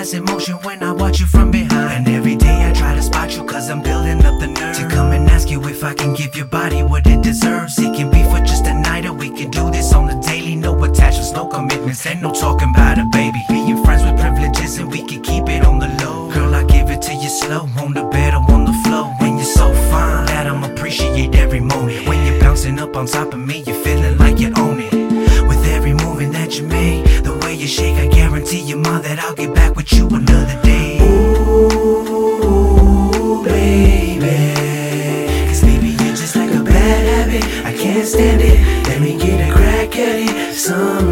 Emotion when I watch you from behind. And every day I try to spot you cause I'm building up the nerve to come and ask you if I can give your body what it deserves. It can be for just a night or we can do this on the daily. No attachments, no commitments, ain't no talking about a baby. Being friends with privileges and we can keep it on the low. Girl, I give it to you slow on the bed or on the floor. When you're so fine that I'm appreciate every moment. When you're bouncing up on top of me, you're feeling like you own it. With every movement that you make, the way you shake, I guarantee you, ma, that I'll another day. Ooh, baby. Cause baby, you're just like a bad habit. I can't stand it. Let me get a crack at it sometime.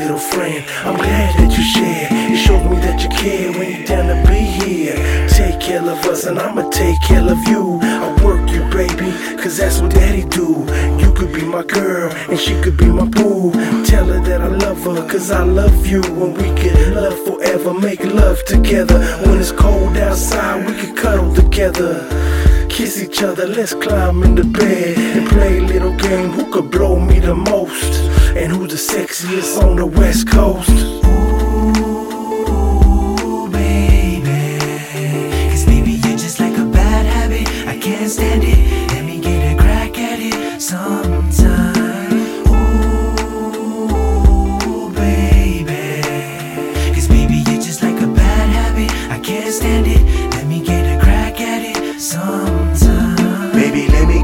Little friend. I'm glad that you share. You showed me that you care when you're down to be here. Take care of us and I'ma take care of you. I work you, baby, cause that's what daddy do. You could be my girl and she could be my boo. Tell her that I love her cause I love you. And we can love forever, make love together. When it's cold outside, we can cuddle together. Kiss each other, let's climb in the bed and play a little game. Who could blow me the most? And who's the sexiest on the west coast? Ooh, baby. Cause baby, you're just like a bad habit. I can't stand it. Let me get a crack at it sometime.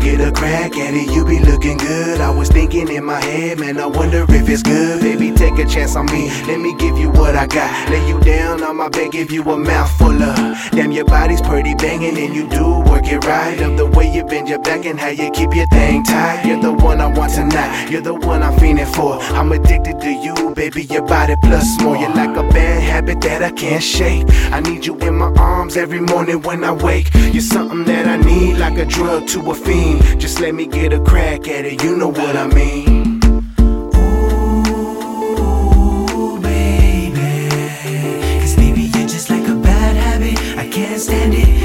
Get a crack at it. You be looking good. I was thinking in my head, man, I wonder if it's good. Baby, take a chance on me. Let me give you what I got. Lay you down on my bed, give you a mouthful of. Damn, your body's pretty banging, and you do work it right. Love the way you bend your back and how you keep your thing tight. You're the one I want tonight. You're the one I'm fiending for. I'm addicted to you, baby, your body plus more. You're like a bad habit that I can't shake. I need you in my arms every morning when I wake. You're something that I need, like a drug to a fiend. Just let me get a crack at it, you know what I mean. can't stand it.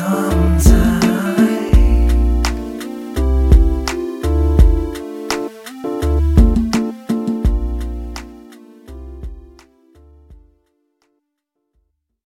sometimes.